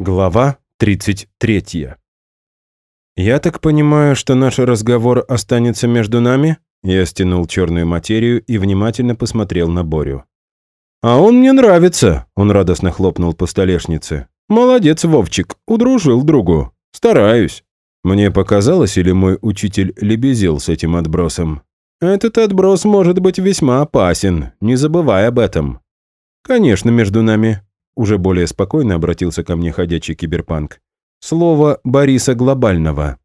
Глава 33. «Я так понимаю, что наш разговор останется между нами?» Я стянул черную материю и внимательно посмотрел на Борю. «А он мне нравится!» – он радостно хлопнул по столешнице. «Молодец, Вовчик, удружил другу. Стараюсь». Мне показалось, или мой учитель лебезил с этим отбросом. «Этот отброс может быть весьма опасен, не забывай об этом». «Конечно, между нами», уже более спокойно обратился ко мне ходячий киберпанк. Слово Бориса Глобального.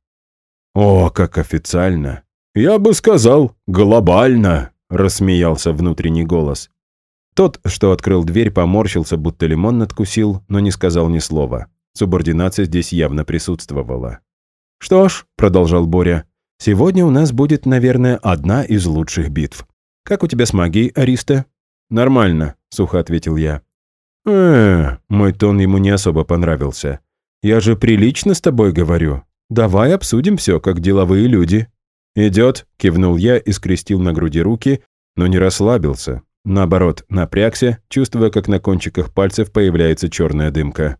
«О, как официально!» «Я бы сказал, глобально!» – рассмеялся внутренний голос. Тот, что открыл дверь, поморщился, будто лимон надкусил, но не сказал ни слова. Субординация здесь явно присутствовала. «Что ж», – продолжал Боря, – «сегодня у нас будет, наверное, одна из лучших битв. Как у тебя с магией, Ариста?» «Нормально», – сухо ответил я э мой тон ему не особо понравился. «Я же прилично с тобой говорю. Давай обсудим все, как деловые люди». «Идет», — кивнул я и скрестил на груди руки, но не расслабился. Наоборот, напрягся, чувствуя, как на кончиках пальцев появляется черная дымка.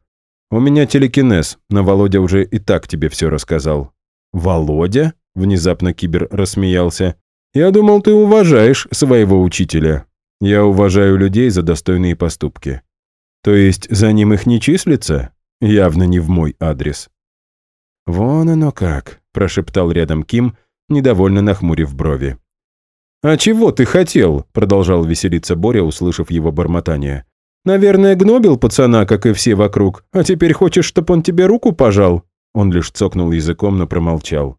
«У меня телекинез, но Володя уже и так тебе все рассказал». «Володя?» — внезапно Кибер рассмеялся. «Я думал, ты уважаешь своего учителя». «Я уважаю людей за достойные поступки. То есть за ним их не числится? Явно не в мой адрес. «Вон оно как», – прошептал рядом Ким, недовольно нахмурив брови. «А чего ты хотел?» – продолжал веселиться Боря, услышав его бормотание. «Наверное, гнобил пацана, как и все вокруг, а теперь хочешь, чтоб он тебе руку пожал?» Он лишь цокнул языком, но промолчал.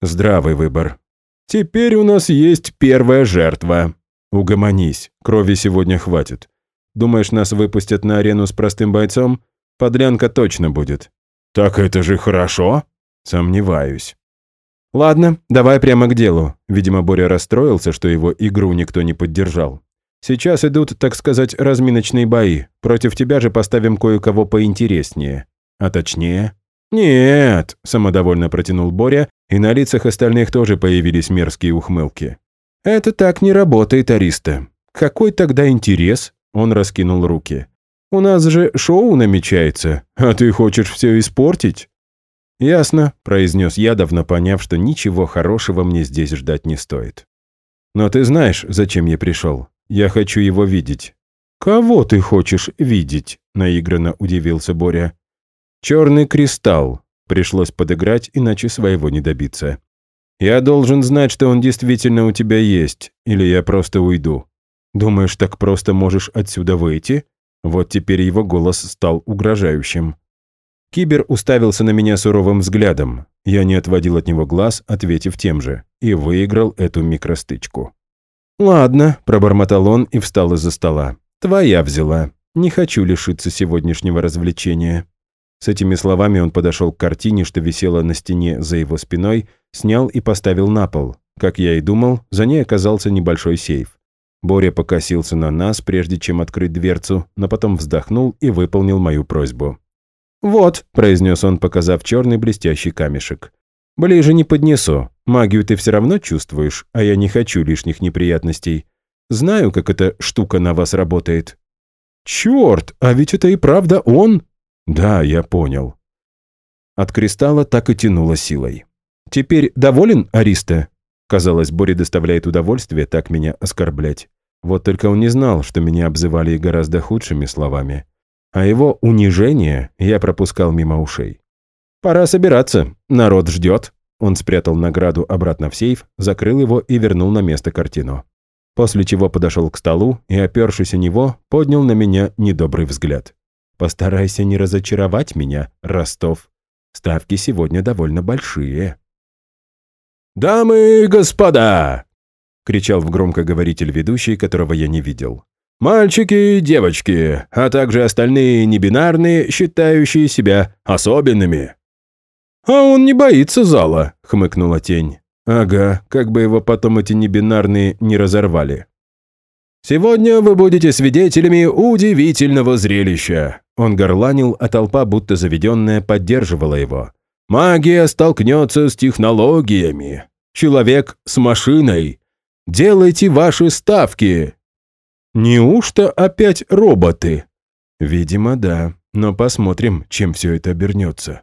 «Здравый выбор. Теперь у нас есть первая жертва. Угомонись, крови сегодня хватит. Думаешь, нас выпустят на арену с простым бойцом? Подлянка точно будет». «Так это же хорошо?» «Сомневаюсь». «Ладно, давай прямо к делу». Видимо, Боря расстроился, что его игру никто не поддержал. «Сейчас идут, так сказать, разминочные бои. Против тебя же поставим кое-кого поинтереснее. А точнее...» «Нет», – самодовольно протянул Боря, и на лицах остальных тоже появились мерзкие ухмылки. «Это так не работает, Ариста. Какой тогда интерес?» Он раскинул руки. «У нас же шоу намечается, а ты хочешь все испортить?» «Ясно», – произнес я, давно поняв, что ничего хорошего мне здесь ждать не стоит. «Но ты знаешь, зачем я пришел? Я хочу его видеть». «Кого ты хочешь видеть?» – наигранно удивился Боря. «Черный кристалл». Пришлось подыграть, иначе своего не добиться. «Я должен знать, что он действительно у тебя есть, или я просто уйду. Думаешь, так просто можешь отсюда выйти?» Вот теперь его голос стал угрожающим. Кибер уставился на меня суровым взглядом. Я не отводил от него глаз, ответив тем же, и выиграл эту микростычку. «Ладно», – пробормотал он и встал из-за стола. «Твоя взяла. Не хочу лишиться сегодняшнего развлечения». С этими словами он подошел к картине, что висела на стене за его спиной, снял и поставил на пол. Как я и думал, за ней оказался небольшой сейф. Боря покосился на нас, прежде чем открыть дверцу, но потом вздохнул и выполнил мою просьбу. «Вот», – произнес он, показав черный блестящий камешек. «Ближе не поднесу. Магию ты все равно чувствуешь, а я не хочу лишних неприятностей. Знаю, как эта штука на вас работает». «Черт, а ведь это и правда он?» «Да, я понял». От кристалла так и тянуло силой. «Теперь доволен, Ариста?» Казалось, Бори доставляет удовольствие так меня оскорблять. Вот только он не знал, что меня обзывали и гораздо худшими словами. А его унижение я пропускал мимо ушей. «Пора собираться. Народ ждет». Он спрятал награду обратно в сейф, закрыл его и вернул на место картину. После чего подошел к столу и, опершись о него, поднял на меня недобрый взгляд. «Постарайся не разочаровать меня, Ростов. Ставки сегодня довольно большие». «Дамы и господа!» — кричал в громкоговоритель ведущий, которого я не видел. «Мальчики и девочки, а также остальные небинарные, считающие себя особенными». «А он не боится зала», — хмыкнула тень. «Ага, как бы его потом эти небинарные не разорвали». «Сегодня вы будете свидетелями удивительного зрелища!» Он горланил, а толпа, будто заведенная, поддерживала его. Магия столкнется с технологиями. Человек с машиной. Делайте ваши ставки. Неужто опять роботы? Видимо, да. но посмотрим, чем все это обернется.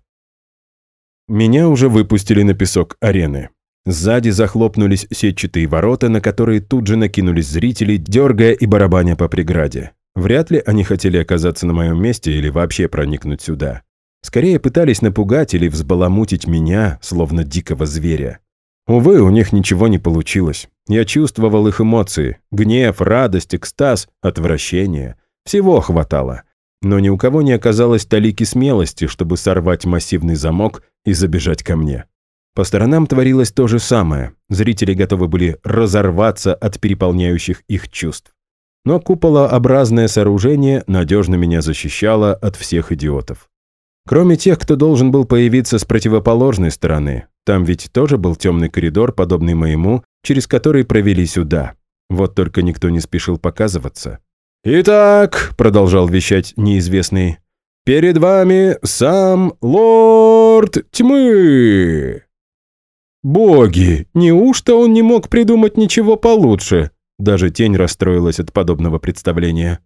Меня уже выпустили на песок арены. Сзади захлопнулись сетчатые ворота, на которые тут же накинулись зрители, дергая и барабаня по преграде. Вряд ли они хотели оказаться на моем месте или вообще проникнуть сюда. Скорее пытались напугать или взбаламутить меня, словно дикого зверя. Увы, у них ничего не получилось. Я чувствовал их эмоции. Гнев, радость, экстаз, отвращение. Всего хватало. Но ни у кого не оказалось талики смелости, чтобы сорвать массивный замок и забежать ко мне. По сторонам творилось то же самое. Зрители готовы были разорваться от переполняющих их чувств. Но куполообразное сооружение надежно меня защищало от всех идиотов. Кроме тех, кто должен был появиться с противоположной стороны. Там ведь тоже был темный коридор, подобный моему, через который провели сюда. Вот только никто не спешил показываться. «Итак», — продолжал вещать неизвестный, — «перед вами сам лорд тьмы». «Боги, неужто он не мог придумать ничего получше?» Даже тень расстроилась от подобного представления.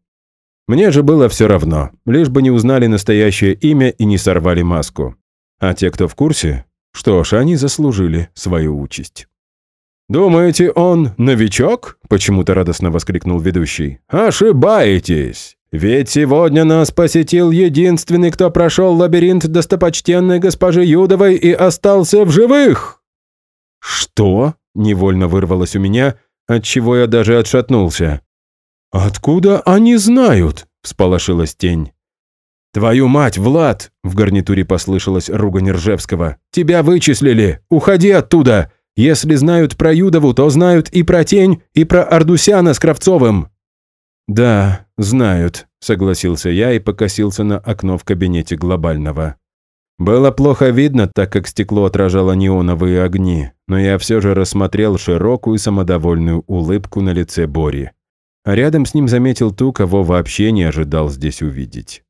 Мне же было все равно, лишь бы не узнали настоящее имя и не сорвали маску. А те, кто в курсе, что ж, они заслужили свою участь. «Думаете, он новичок?» – почему-то радостно воскликнул ведущий. «Ошибаетесь! Ведь сегодня нас посетил единственный, кто прошел лабиринт достопочтенной госпожи Юдовой и остался в живых!» «Что?» – невольно вырвалось у меня, отчего я даже отшатнулся. «Откуда они знают?» – всполошилась тень. «Твою мать, Влад!» – в гарнитуре послышалась ругань Ржевского. «Тебя вычислили! Уходи оттуда! Если знают про Юдову, то знают и про тень, и про Ардусяна с Кравцовым!» «Да, знают», – согласился я и покосился на окно в кабинете глобального. Было плохо видно, так как стекло отражало неоновые огни, но я все же рассмотрел широкую самодовольную улыбку на лице Бори а рядом с ним заметил ту, кого вообще не ожидал здесь увидеть.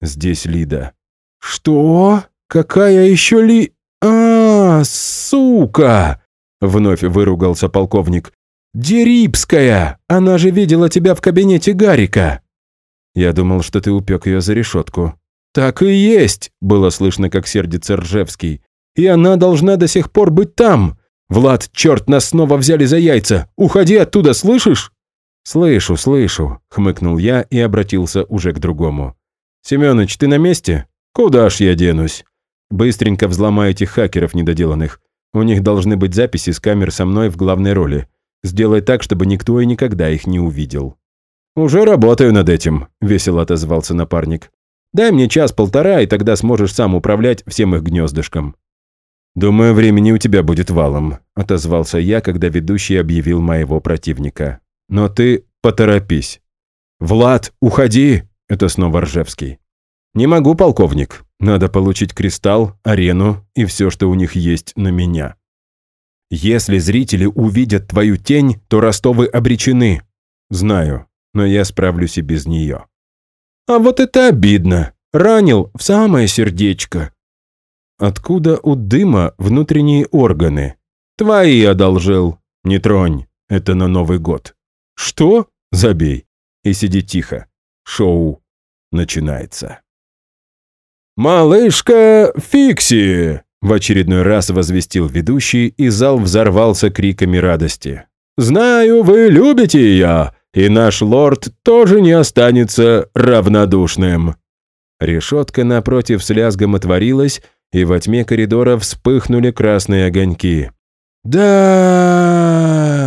Здесь Лида. «Что? Какая еще Ли... А, сука!» Вновь выругался полковник. «Дерипская! Она же видела тебя в кабинете Гарика!» «Я думал, что ты упек ее за решетку». «Так и есть!» – было слышно, как сердится Ржевский. «И она должна до сих пор быть там! Влад, черт, нас снова взяли за яйца! Уходи оттуда, слышишь?» «Слышу, слышу», — хмыкнул я и обратился уже к другому. «Семёныч, ты на месте? Куда ж я денусь? Быстренько взломай этих хакеров недоделанных. У них должны быть записи с камер со мной в главной роли. Сделай так, чтобы никто и никогда их не увидел». «Уже работаю над этим», — весело отозвался напарник. «Дай мне час-полтора, и тогда сможешь сам управлять всем их гнездышком». «Думаю, времени у тебя будет валом», — отозвался я, когда ведущий объявил моего противника. Но ты поторопись. «Влад, уходи!» – это снова Ржевский. «Не могу, полковник. Надо получить кристалл, арену и все, что у них есть на меня. Если зрители увидят твою тень, то Ростовы обречены. Знаю, но я справлюсь и без нее». «А вот это обидно. Ранил в самое сердечко». «Откуда у дыма внутренние органы?» «Твои одолжил. Не тронь. Это на Новый год». «Что?» «Забей. И сиди тихо. Шоу начинается». «Малышка Фикси!» В очередной раз возвестил ведущий, и зал взорвался криками радости. «Знаю, вы любите ее, и наш лорд тоже не останется равнодушным». Решетка напротив с лязгом отворилась, и во тьме коридора вспыхнули красные огоньки. «Да!»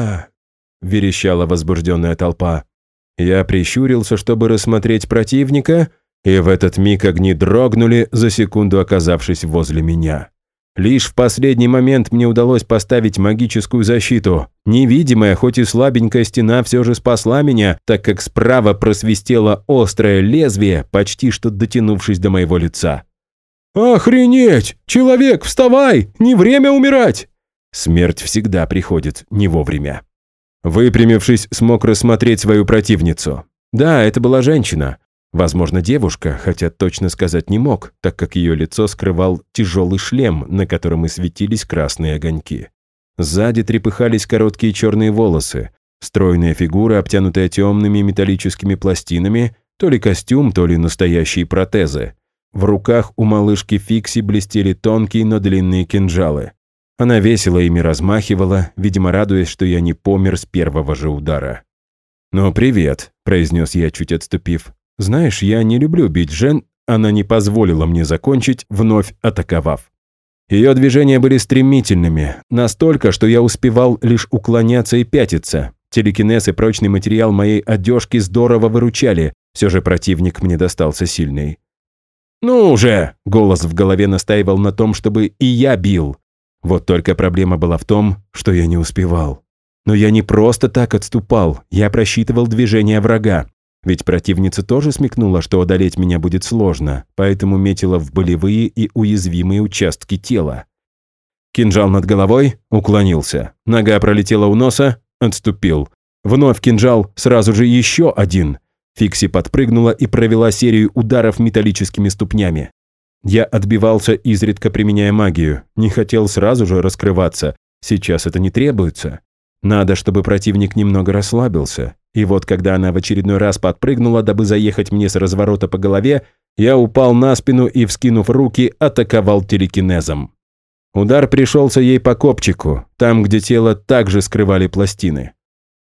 Верещала возбужденная толпа. Я прищурился, чтобы рассмотреть противника, и в этот миг огни дрогнули, за секунду оказавшись возле меня. Лишь в последний момент мне удалось поставить магическую защиту. Невидимая, хоть и слабенькая стена все же спасла меня, так как справа просвистело острое лезвие, почти что дотянувшись до моего лица. «Охренеть! Человек, вставай! Не время умирать!» Смерть всегда приходит не вовремя. Выпрямившись, смог рассмотреть свою противницу. Да, это была женщина. Возможно, девушка, хотя точно сказать не мог, так как ее лицо скрывал тяжелый шлем, на котором и светились красные огоньки. Сзади трепыхались короткие черные волосы. Стройная фигура, обтянутая темными металлическими пластинами, То ли костюм, то ли настоящие протезы. В руках у малышки Фикси блестели тонкие, но длинные кинжалы. Она весело ими размахивала, видимо, радуясь, что я не помер с первого же удара. «Ну, привет», – произнес я, чуть отступив. «Знаешь, я не люблю бить Жен, она не позволила мне закончить, вновь атаковав. Ее движения были стремительными, настолько, что я успевал лишь уклоняться и пятиться. Телекинез и прочный материал моей одежки здорово выручали, все же противник мне достался сильный. «Ну уже!» – голос в голове настаивал на том, чтобы и я бил. Вот только проблема была в том, что я не успевал. Но я не просто так отступал, я просчитывал движения врага. Ведь противница тоже смекнула, что одолеть меня будет сложно, поэтому метила в болевые и уязвимые участки тела. Кинжал над головой уклонился. Нога пролетела у носа, отступил. Вновь кинжал, сразу же еще один. Фикси подпрыгнула и провела серию ударов металлическими ступнями. Я отбивался, изредка применяя магию. Не хотел сразу же раскрываться. Сейчас это не требуется. Надо, чтобы противник немного расслабился. И вот когда она в очередной раз подпрыгнула, дабы заехать мне с разворота по голове, я упал на спину и, вскинув руки, атаковал телекинезом. Удар пришелся ей по копчику, там, где тело также скрывали пластины.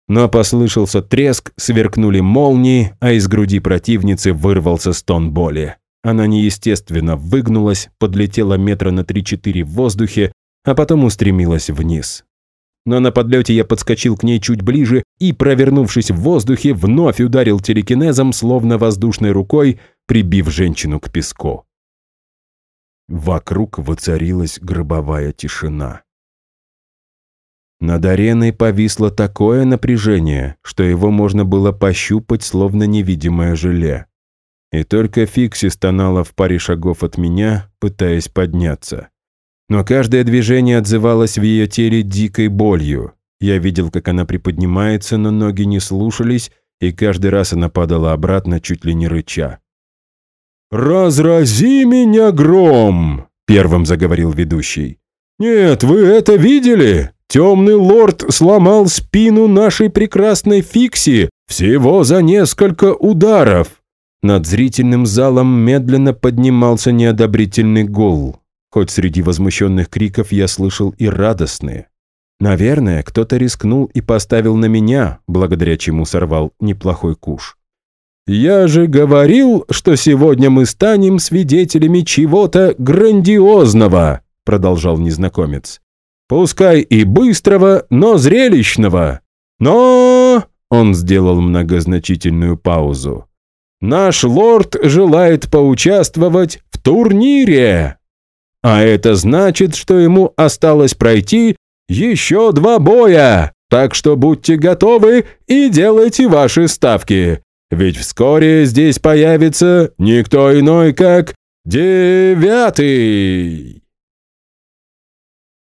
Но послышался треск, сверкнули молнии, а из груди противницы вырвался стон боли. Она неестественно выгнулась, подлетела метра на 3-4 в воздухе, а потом устремилась вниз. Но на подлете я подскочил к ней чуть ближе и, провернувшись в воздухе, вновь ударил телекинезом, словно воздушной рукой, прибив женщину к песку. Вокруг воцарилась гробовая тишина. Над ареной повисло такое напряжение, что его можно было пощупать, словно невидимое желе. И только Фикси стонала в паре шагов от меня, пытаясь подняться. Но каждое движение отзывалось в ее теле дикой болью. Я видел, как она приподнимается, но ноги не слушались, и каждый раз она падала обратно, чуть ли не рыча. «Разрази меня гром!» – первым заговорил ведущий. «Нет, вы это видели? Темный лорд сломал спину нашей прекрасной Фикси всего за несколько ударов!» Над зрительным залом медленно поднимался неодобрительный гул. Хоть среди возмущенных криков я слышал и радостные. Наверное, кто-то рискнул и поставил на меня, благодаря чему сорвал неплохой куш. «Я же говорил, что сегодня мы станем свидетелями чего-то грандиозного», продолжал незнакомец. «Пускай и быстрого, но зрелищного. Но...» Он сделал многозначительную паузу. Наш лорд желает поучаствовать в турнире. А это значит, что ему осталось пройти еще два боя. Так что будьте готовы и делайте ваши ставки. Ведь вскоре здесь появится никто иной, как девятый.